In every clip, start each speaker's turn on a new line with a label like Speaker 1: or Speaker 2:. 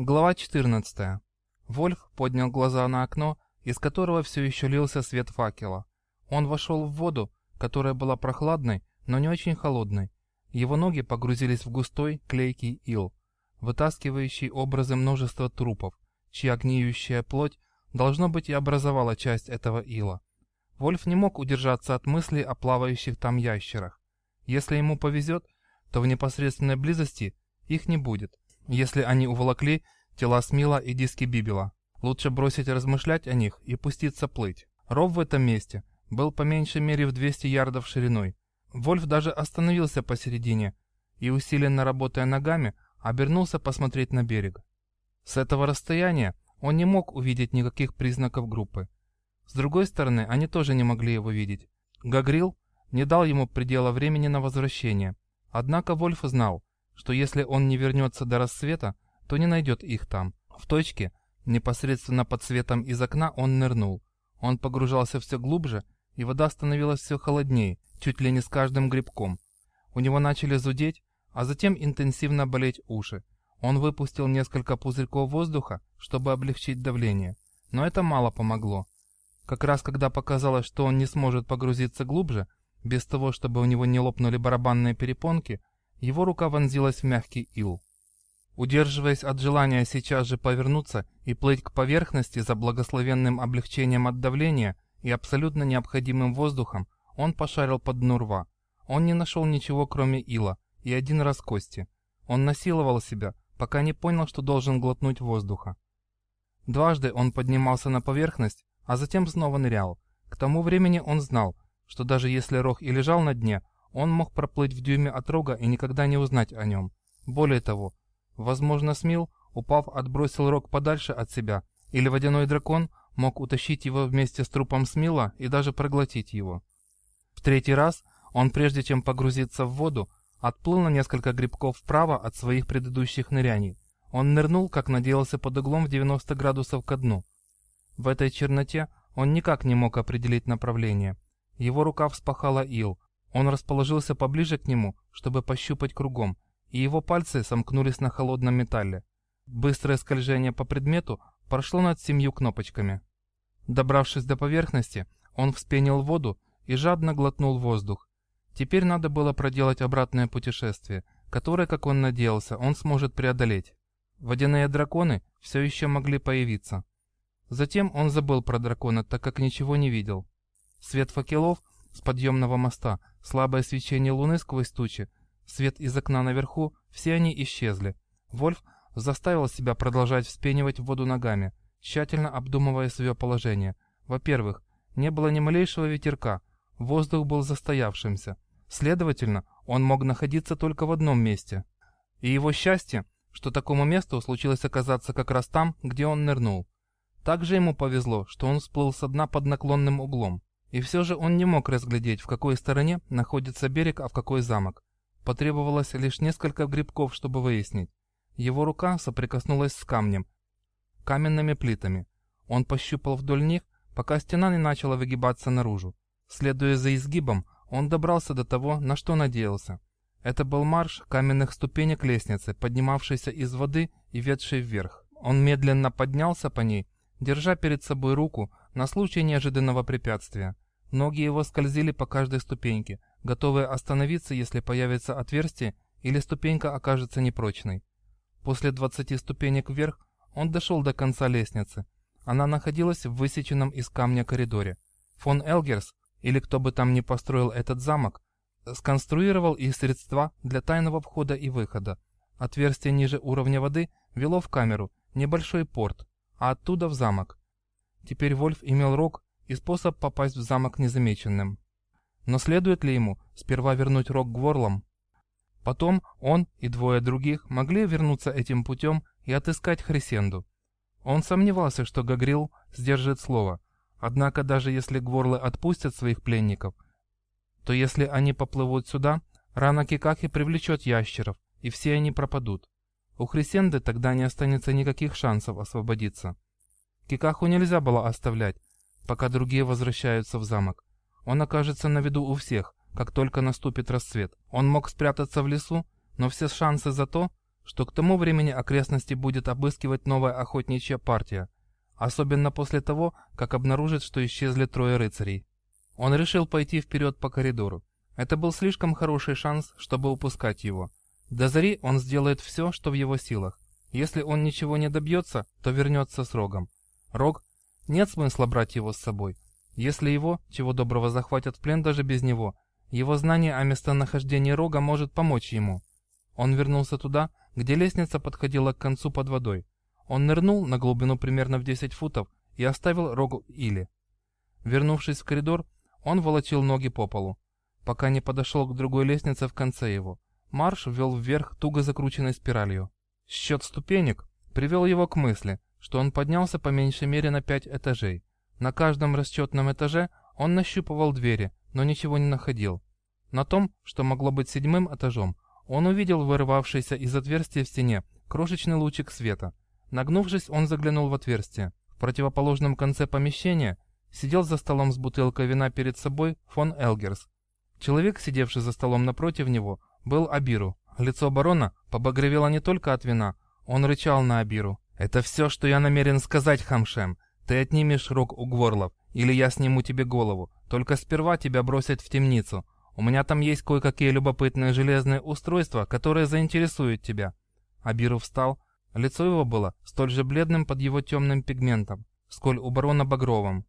Speaker 1: Глава 14. Вольф поднял глаза на окно, из которого все еще лился свет факела. Он вошел в воду, которая была прохладной, но не очень холодной. Его ноги погрузились в густой, клейкий ил, вытаскивающий образы множества трупов, чья гниющая плоть, должно быть, и образовала часть этого ила. Вольф не мог удержаться от мысли о плавающих там ящерах. Если ему повезет, то в непосредственной близости их не будет. Если они уволокли тела Смила и диски Бибела, лучше бросить размышлять о них и пуститься плыть. Ров в этом месте был по меньшей мере в 200 ярдов шириной. Вольф даже остановился посередине и, усиленно работая ногами, обернулся посмотреть на берег. С этого расстояния он не мог увидеть никаких признаков группы. С другой стороны, они тоже не могли его видеть. Гагрил не дал ему предела времени на возвращение. Однако Вольф знал, что если он не вернется до рассвета, то не найдет их там. В точке, непосредственно под светом из окна, он нырнул. Он погружался все глубже, и вода становилась все холоднее, чуть ли не с каждым грибком. У него начали зудеть, а затем интенсивно болеть уши. Он выпустил несколько пузырьков воздуха, чтобы облегчить давление. Но это мало помогло. Как раз когда показалось, что он не сможет погрузиться глубже, без того, чтобы у него не лопнули барабанные перепонки, его рука вонзилась в мягкий ил. Удерживаясь от желания сейчас же повернуться и плыть к поверхности за благословенным облегчением от давления и абсолютно необходимым воздухом, он пошарил под дну рва. Он не нашел ничего, кроме ила, и один раз кости. Он насиловал себя, пока не понял, что должен глотнуть воздуха. Дважды он поднимался на поверхность, а затем снова нырял. К тому времени он знал, что даже если Рог и лежал на дне, он мог проплыть в дюйме от рога и никогда не узнать о нем. Более того, возможно, Смил, упав, отбросил рог подальше от себя, или водяной дракон мог утащить его вместе с трупом Смила и даже проглотить его. В третий раз он, прежде чем погрузиться в воду, отплыл на несколько грибков вправо от своих предыдущих ныряний. Он нырнул, как надеялся, под углом в 90 градусов ко дну. В этой черноте он никак не мог определить направление. Его рука вспахала ил, он расположился поближе к нему, чтобы пощупать кругом, и его пальцы сомкнулись на холодном металле. Быстрое скольжение по предмету прошло над семью кнопочками. Добравшись до поверхности, он вспенил воду и жадно глотнул воздух. Теперь надо было проделать обратное путешествие, которое, как он надеялся, он сможет преодолеть. Водяные драконы все еще могли появиться. Затем он забыл про дракона, так как ничего не видел. Свет факелов с подъемного моста слабое свечение луны сквозь тучи, свет из окна наверху, все они исчезли. Вольф заставил себя продолжать вспенивать воду ногами, тщательно обдумывая свое положение. Во-первых, не было ни малейшего ветерка, воздух был застоявшимся. Следовательно, он мог находиться только в одном месте. И его счастье, что такому месту случилось оказаться как раз там, где он нырнул. Также ему повезло, что он всплыл со дна под наклонным углом. И все же он не мог разглядеть, в какой стороне находится берег, а в какой замок. Потребовалось лишь несколько грибков, чтобы выяснить. Его рука соприкоснулась с камнем, каменными плитами. Он пощупал вдоль них, пока стена не начала выгибаться наружу. Следуя за изгибом, он добрался до того, на что надеялся. Это был марш каменных ступенек лестницы, поднимавшейся из воды и ведшей вверх. Он медленно поднялся по ней, держа перед собой руку, на случай неожиданного препятствия. Ноги его скользили по каждой ступеньке, готовые остановиться, если появится отверстие или ступенька окажется непрочной. После 20 ступенек вверх он дошел до конца лестницы. Она находилась в высеченном из камня коридоре. Фон Элгерс, или кто бы там ни построил этот замок, сконструировал и средства для тайного входа и выхода. Отверстие ниже уровня воды вело в камеру, небольшой порт, а оттуда в замок. Теперь Вольф имел рог и способ попасть в замок незамеченным. Но следует ли ему сперва вернуть рог Гворлам? Потом он и двое других могли вернуться этим путем и отыскать Хрисенду. Он сомневался, что Гагрил сдержит слово, однако даже если Гворлы отпустят своих пленников, то если они поплывут сюда, рана Кикахи привлечет ящеров, и все они пропадут. У Хрисенды тогда не останется никаких шансов освободиться. Кикаху нельзя было оставлять, пока другие возвращаются в замок. Он окажется на виду у всех, как только наступит рассвет. Он мог спрятаться в лесу, но все шансы за то, что к тому времени окрестности будет обыскивать новая охотничья партия, особенно после того, как обнаружит, что исчезли трое рыцарей. Он решил пойти вперед по коридору. Это был слишком хороший шанс, чтобы упускать его. До зари он сделает все, что в его силах. Если он ничего не добьется, то вернется с Рогом. Рог, нет смысла брать его с собой. Если его, чего доброго, захватят в плен даже без него, его знание о местонахождении Рога может помочь ему. Он вернулся туда, где лестница подходила к концу под водой. Он нырнул на глубину примерно в 10 футов и оставил Рогу Или. Вернувшись в коридор, он волочил ноги по полу, пока не подошел к другой лестнице в конце его. Марш вел вверх туго закрученной спиралью. Счет ступенек привел его к мысли, что он поднялся по меньшей мере на пять этажей. На каждом расчетном этаже он нащупывал двери, но ничего не находил. На том, что могло быть седьмым этажом, он увидел вырывавшийся из отверстия в стене крошечный лучик света. Нагнувшись, он заглянул в отверстие. В противоположном конце помещения сидел за столом с бутылкой вина перед собой фон Элгерс. Человек, сидевший за столом напротив него, был Абиру. Лицо барона побагровело не только от вина, он рычал на Абиру. «Это все, что я намерен сказать, Хамшем. Ты отнимешь рог у Гворлов, или я сниму тебе голову. Только сперва тебя бросят в темницу. У меня там есть кое-какие любопытные железные устройства, которые заинтересуют тебя». Абиру встал. Лицо его было столь же бледным под его темным пигментом, сколь у барона багровым.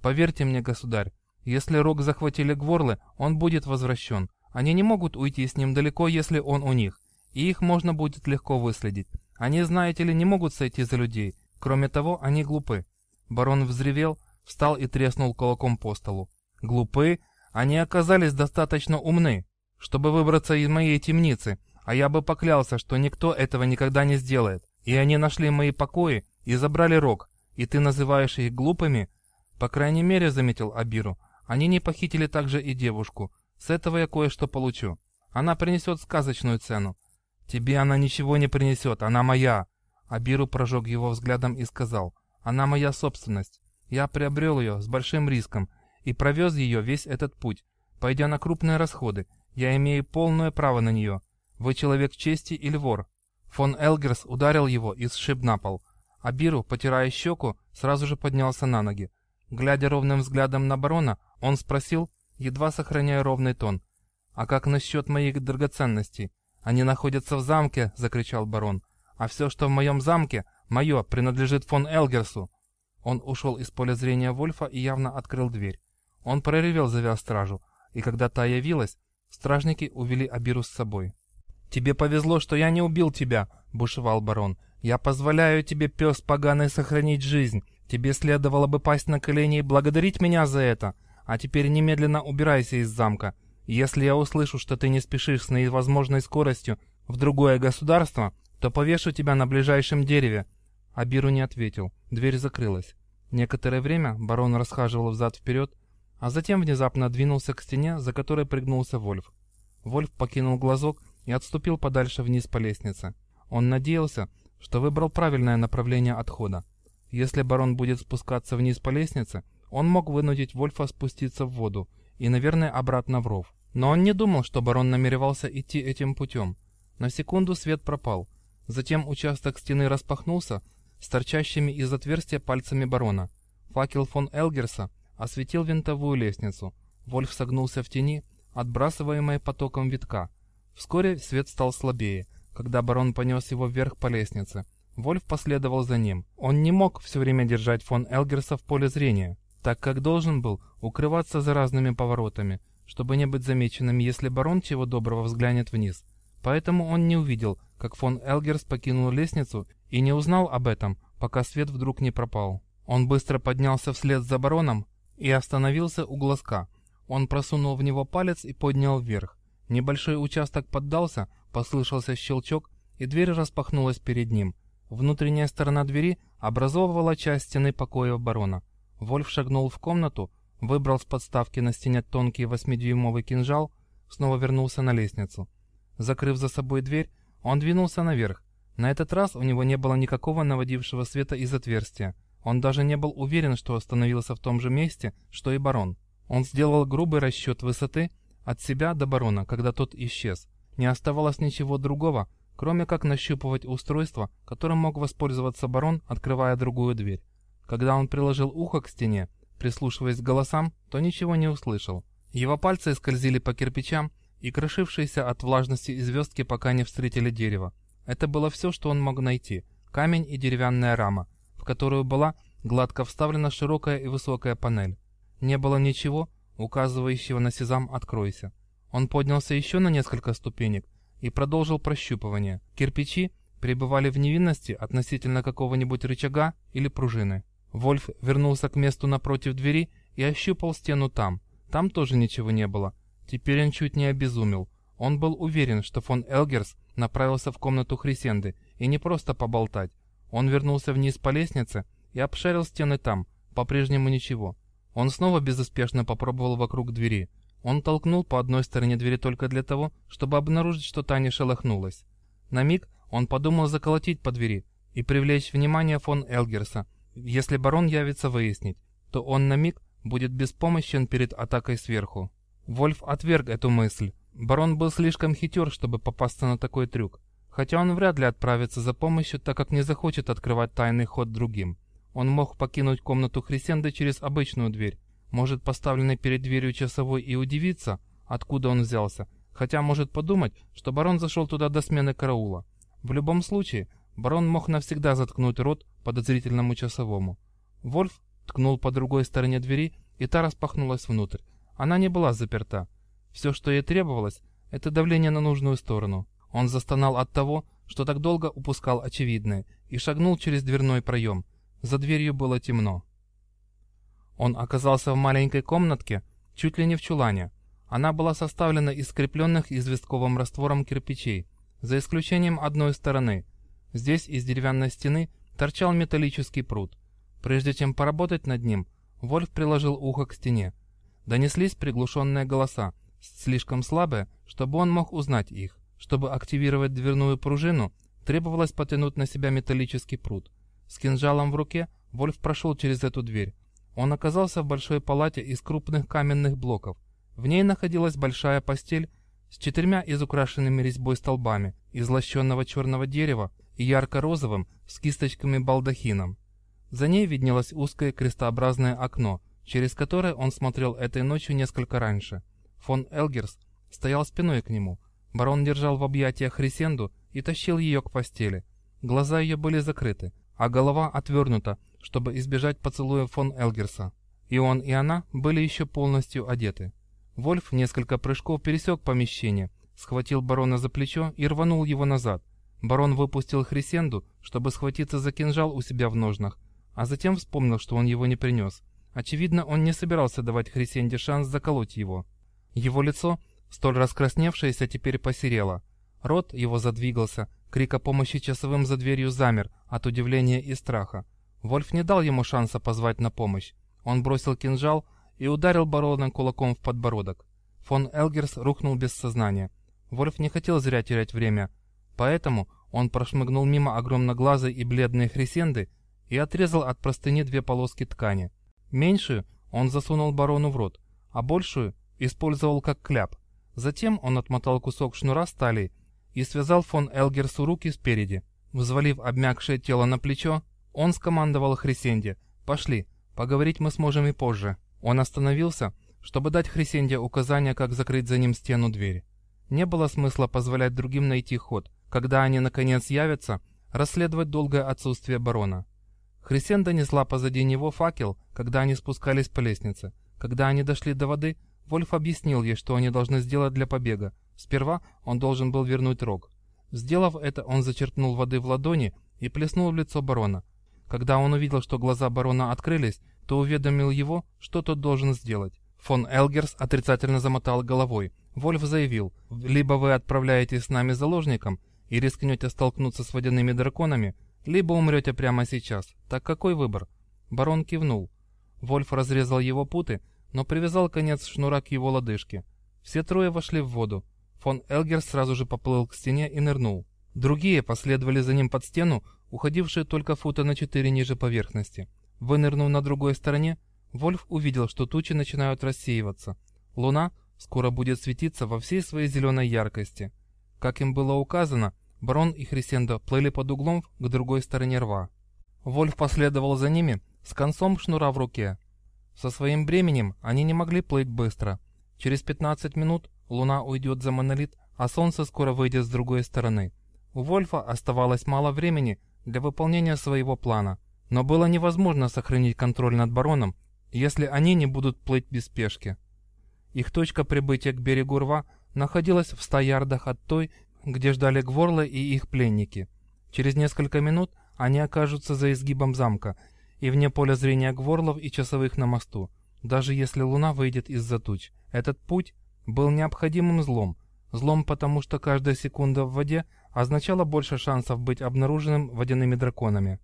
Speaker 1: «Поверьте мне, государь, если рог захватили Гворлы, он будет возвращен. Они не могут уйти с ним далеко, если он у них, и их можно будет легко выследить. Они, знаете ли, не могут сойти за людей. Кроме того, они глупы. Барон взревел, встал и треснул кулаком по столу. Глупы? Они оказались достаточно умны, чтобы выбраться из моей темницы, а я бы поклялся, что никто этого никогда не сделает. И они нашли мои покои и забрали рог. И ты называешь их глупыми? По крайней мере, заметил Абиру, они не похитили также и девушку. С этого я кое-что получу. Она принесет сказочную цену. Тебе она ничего не принесет, она моя. Абиру прожег его взглядом и сказал, она моя собственность. Я приобрел ее с большим риском и провез ее весь этот путь, пойдя на крупные расходы. Я имею полное право на нее. Вы человек чести или вор? Фон Элгерс ударил его и сшиб на пол. Абиру, потирая щеку, сразу же поднялся на ноги. Глядя ровным взглядом на барона, он спросил, едва сохраняя ровный тон. «А как насчет моих драгоценностей? Они находятся в замке!» — закричал барон. «А все, что в моем замке, мое, принадлежит фон Элгерсу!» Он ушел из поля зрения Вольфа и явно открыл дверь. Он проревел, завяз стражу, и когда та явилась, стражники увели Абиру с собой. «Тебе повезло, что я не убил тебя!» — бушевал барон. «Я позволяю тебе, пес поганый, сохранить жизнь. Тебе следовало бы пасть на колени и благодарить меня за это. А теперь немедленно убирайся из замка. Если я услышу, что ты не спешишь с наивозможной скоростью в другое государство, то повешу тебя на ближайшем дереве». Абиру не ответил. Дверь закрылась. Некоторое время барон расхаживал взад-вперед, а затем внезапно двинулся к стене, за которой пригнулся Вольф. Вольф покинул глазок и отступил подальше вниз по лестнице. Он надеялся, что выбрал правильное направление отхода. Если барон будет спускаться вниз по лестнице, он мог вынудить Вольфа спуститься в воду и, наверное, обратно в ров. Но он не думал, что барон намеревался идти этим путем. На секунду свет пропал. Затем участок стены распахнулся с торчащими из отверстия пальцами барона. Факел фон Элгерса осветил винтовую лестницу. Вольф согнулся в тени, отбрасываемой потоком витка. Вскоре свет стал слабее, когда барон понес его вверх по лестнице. Вольф последовал за ним. Он не мог все время держать фон Элгерса в поле зрения так как должен был укрываться за разными поворотами, чтобы не быть замеченным, если барон чего доброго взглянет вниз. Поэтому он не увидел, как фон Элгерс покинул лестницу и не узнал об этом, пока свет вдруг не пропал. Он быстро поднялся вслед за бароном и остановился у глазка. Он просунул в него палец и поднял вверх. Небольшой участок поддался, послышался щелчок, и дверь распахнулась перед ним. Внутренняя сторона двери образовывала часть стены покоя барона. Вольф шагнул в комнату, выбрал с подставки на стене тонкий восьмидюймовый кинжал, снова вернулся на лестницу. Закрыв за собой дверь, он двинулся наверх. На этот раз у него не было никакого наводившего света из отверстия. Он даже не был уверен, что остановился в том же месте, что и барон. Он сделал грубый расчет высоты от себя до барона, когда тот исчез. Не оставалось ничего другого, кроме как нащупывать устройство, которым мог воспользоваться барон, открывая другую дверь. Когда он приложил ухо к стене, прислушиваясь к голосам, то ничего не услышал. Его пальцы скользили по кирпичам и крошившиеся от влажности звездки пока не встретили дерево. Это было все, что он мог найти. Камень и деревянная рама, в которую была гладко вставлена широкая и высокая панель. Не было ничего, указывающего на сезам «Откройся». Он поднялся еще на несколько ступенек и продолжил прощупывание. Кирпичи пребывали в невинности относительно какого-нибудь рычага или пружины. Вольф вернулся к месту напротив двери и ощупал стену там. Там тоже ничего не было. Теперь он чуть не обезумел. Он был уверен, что фон Элгерс направился в комнату Хрисенды, и не просто поболтать. Он вернулся вниз по лестнице и обшарил стены там. По-прежнему ничего. Он снова безуспешно попробовал вокруг двери. Он толкнул по одной стороне двери только для того, чтобы обнаружить, что та не шелохнулась. На миг он подумал заколотить по двери и привлечь внимание фон Элгерса, если барон явится выяснить, то он на миг будет беспомощен перед атакой сверху. Вольф отверг эту мысль. Барон был слишком хитер, чтобы попасться на такой трюк. Хотя он вряд ли отправится за помощью, так как не захочет открывать тайный ход другим. Он мог покинуть комнату Хрисенды через обычную дверь, может поставленный перед дверью часовой и удивиться, откуда он взялся, хотя может подумать, что барон зашел туда до смены караула. В любом случае, барон мог навсегда заткнуть рот подозрительному часовому. Вольф ткнул по другой стороне двери, и та распахнулась внутрь. Она не была заперта. Все, что ей требовалось, это давление на нужную сторону. Он застонал от того, что так долго упускал очевидное, и шагнул через дверной проем. За дверью было темно. Он оказался в маленькой комнатке, чуть ли не в чулане. Она была составлена из скрепленных известковым раствором кирпичей, за исключением одной стороны. Здесь из деревянной стены торчал металлический пруд. Прежде чем поработать над ним, Вольф приложил ухо к стене. Донеслись приглушенные голоса, слишком слабые, чтобы он мог узнать их. Чтобы активировать дверную пружину, требовалось потянуть на себя металлический пруд. С кинжалом в руке Вольф прошел через эту дверь. Он оказался в большой палате из крупных каменных блоков. В ней находилась большая постель с четырьмя изукрашенными резьбой столбами из лощенного черного дерева и ярко-розовым с кисточками балдахином. За ней виднелось узкое крестообразное окно, через которое он смотрел этой ночью несколько раньше. Фон Элгерс стоял спиной к нему. Барон держал в объятиях Хрисенду и тащил ее к постели. Глаза ее были закрыты, а голова отвернута, чтобы избежать поцелуя фон Элгерса. И он, и она были еще полностью одеты. Вольф несколько прыжков пересек помещение, схватил барона за плечо и рванул его назад. Барон выпустил Хрисенду, чтобы схватиться за кинжал у себя в ножнах, а затем вспомнил, что он его не принес. Очевидно, он не собирался давать Хрисенде шанс заколоть его. Его лицо, столь раскрасневшееся, теперь посерело. Рот его задвигался, крик о помощи часовым за дверью замер от удивления и страха. Вольф не дал ему шанса позвать на помощь. Он бросил кинжал и ударил барона кулаком в подбородок. Фон Элгерс рухнул без сознания. Вольф не хотел зря терять время, поэтому он прошмыгнул мимо огромноглазой и бледной Хрисенды и отрезал от простыни две полоски ткани. Меньшую он засунул барону в рот, а большую использовал как кляп. Затем он отмотал кусок шнура стали и связал фон Элгерсу руки спереди. Взвалив обмякшее тело на плечо, он скомандовал Хрисенде «Пошли, поговорить мы сможем и позже». Он остановился, чтобы дать Хрисенде указания, как закрыть за ним стену дверь. Не было смысла позволять другим найти ход. Когда они наконец явятся, расследовать долгое отсутствие барона. Хрисенда несла позади него факел, когда они спускались по лестнице. Когда они дошли до воды, Вольф объяснил ей, что они должны сделать для побега. Сперва он должен был вернуть рог. Сделав это, он зачерпнул воды в ладони и плеснул в лицо барона. Когда он увидел, что глаза барона открылись, то уведомил его, что тот должен сделать. Фон Элгерс отрицательно замотал головой. Вольф заявил, либо вы отправляетесь с нами заложником и рискнете столкнуться с водяными драконами, либо умрете прямо сейчас. Так какой выбор? Барон кивнул. Вольф разрезал его путы, но привязал конец шнура к его лодыжке. Все трое вошли в воду. Фон Элгер сразу же поплыл к стене и нырнул. Другие последовали за ним под стену, уходившие только фута на четыре ниже поверхности. Вынырнув на другой стороне, Вольф увидел, что тучи начинают рассеиваться. Луна скоро будет светиться во всей своей зеленой яркости. Как им было указано, Барон и Хрисенда плыли под углом к другой стороне рва. Вольф последовал за ними с концом шнура в руке. Со своим бременем они не могли плыть быстро. Через 15 минут луна уйдет за монолит, а солнце скоро выйдет с другой стороны. У Вольфа оставалось мало времени для выполнения своего плана, но было невозможно сохранить контроль над бароном, если они не будут плыть без спешки. Их точка прибытия к берегу рва находилась в ста ярдах от той, где ждали Гворла и их пленники. Через несколько минут они окажутся за изгибом замка и вне поля зрения Гворлов и часовых на мосту, даже если луна выйдет из-за туч. Этот путь был необходимым злом. Злом потому, что каждая секунда в воде означала больше шансов быть обнаруженным водяными драконами.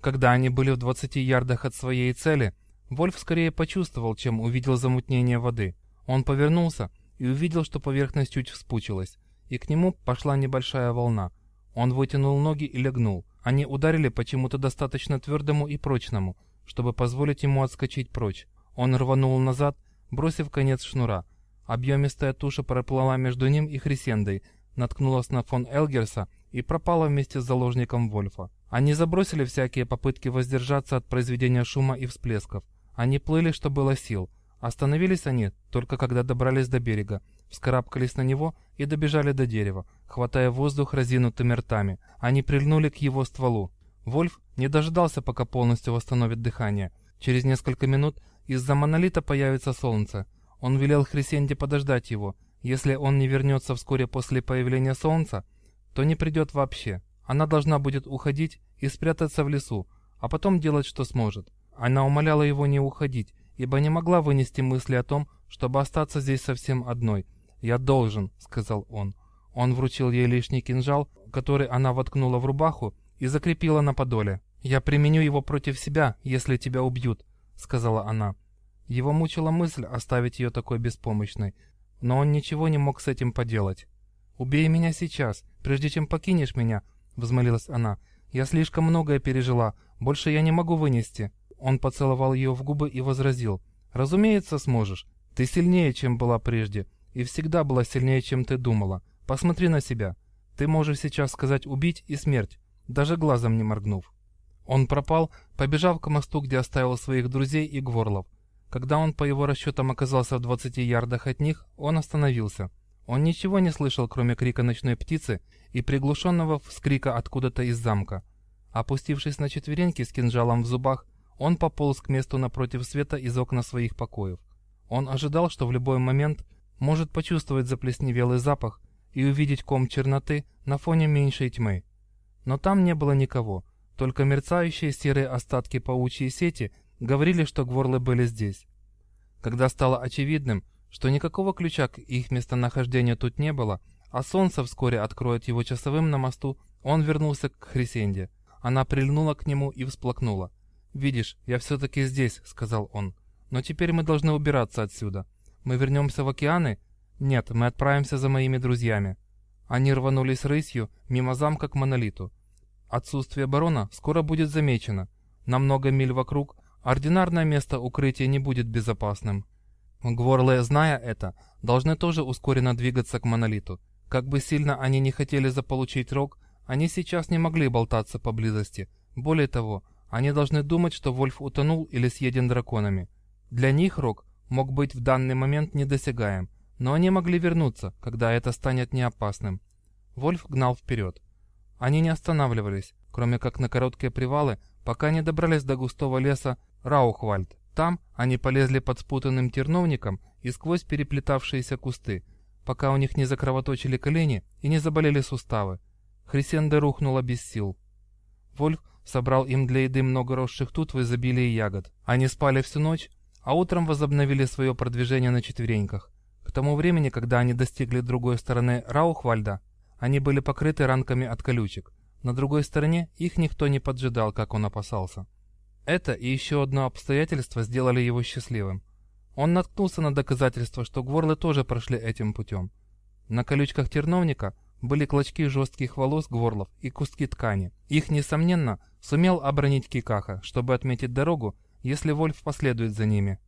Speaker 1: Когда они были в 20 ярдах от своей цели, Вольф скорее почувствовал, чем увидел замутнение воды. Он повернулся и увидел, что поверхность чуть вспучилась и к нему пошла небольшая волна. Он вытянул ноги и легнул. Они ударили почему-то достаточно твердому и прочному, чтобы позволить ему отскочить прочь. Он рванул назад, бросив конец шнура. Объемистая туша проплыла между ним и Хрисендой, наткнулась на фон Элгерса и пропала вместе с заложником Вольфа. Они забросили всякие попытки воздержаться от произведения шума и всплесков. Они плыли, что было сил. Остановились они только когда добрались до берега, вскарабкались на него и добежали до дерева, хватая воздух разинутыми ртами. Они прильнули к его стволу. Вольф не дождался, пока полностью восстановит дыхание. Через несколько минут из-за монолита появится солнце. Он велел Хрисенде подождать его. Если он не вернется вскоре после появления солнца, то не придет вообще. Она должна будет уходить и спрятаться в лесу, а потом делать, что сможет. Она умоляла его не уходить, ибо не могла вынести мысли о том, чтобы остаться здесь совсем одной – «Я должен», — сказал он. Он вручил ей лишний кинжал, который она воткнула в рубаху и закрепила на подоле. «Я применю его против себя, если тебя убьют», — сказала она. Его мучила мысль оставить ее такой беспомощной, но он ничего не мог с этим поделать. «Убей меня сейчас, прежде чем покинешь меня», — взмолилась она. «Я слишком многое пережила, больше я не могу вынести». Он поцеловал ее в губы и возразил. «Разумеется, сможешь. Ты сильнее, чем была прежде и всегда была сильнее, чем ты думала. Посмотри на себя. Ты можешь сейчас сказать «убить» и «смерть», даже глазом не моргнув. Он пропал, побежав к мосту, где оставил своих друзей и гворлов. Когда он по его расчетам оказался в 20 ярдах от них, он остановился. Он ничего не слышал, кроме крика ночной птицы и приглушенного вскрика откуда-то из замка. Опустившись на четвереньки с кинжалом в зубах, он пополз к месту напротив света из окна своих покоев. Он ожидал, что в любой момент может почувствовать заплесневелый запах и увидеть ком черноты на фоне меньшей тьмы. Но там не было никого, только мерцающие серые остатки паучьей сети говорили, что гворлы были здесь. Когда стало очевидным, что никакого ключа к их местонахождению тут не было, а солнце вскоре откроет его часовым на мосту, он вернулся к Хрисенде. Она прильнула к нему и всплакнула. «Видишь, я все-таки здесь», — сказал он. «Но теперь мы должны убираться отсюда. Мы вернемся в океаны? Нет, мы отправимся за моими друзьями. Они рванулись рысью мимо замка к монолиту. Отсутствие барона скоро будет замечено. На много миль вокруг ординарное место укрытия не будет безопасным. Гворлы, зная это, должны тоже ускоренно двигаться к монолиту. Как бы сильно они не хотели заполучить рог, они сейчас не могли болтаться поблизости. Более того, они должны думать, что Вольф утонул или съеден драконами. Для них рог мог быть в данный момент недосягаем, но они могли вернуться, когда это станет неопасным. Вольф гнал вперед. Они не останавливались, кроме как на короткие привалы, пока не добрались до густого леса Раухвальд. Там они полезли под спутанным терновником и сквозь переплетавшиеся кусты, пока у них не закровоточили колени и не заболели суставы. Хрисенда рухнула без сил. Вольф собрал им для еды много росших тут в изобилии ягод. Они спали всю ночь, а утром возобновили свое продвижение на четвереньках. К тому времени, когда они достигли другой стороны Раухвальда, они были покрыты ранками от колючек. На другой стороне их никто не поджидал, как он опасался. Это и еще одно обстоятельство сделали его счастливым. Он наткнулся на доказательство, что гворлы тоже прошли этим путем. На колючках терновника были клочки жестких волос гворлов и куски ткани. Их, несомненно, сумел обронить Кикаха, чтобы отметить дорогу если Вольф последует за ними.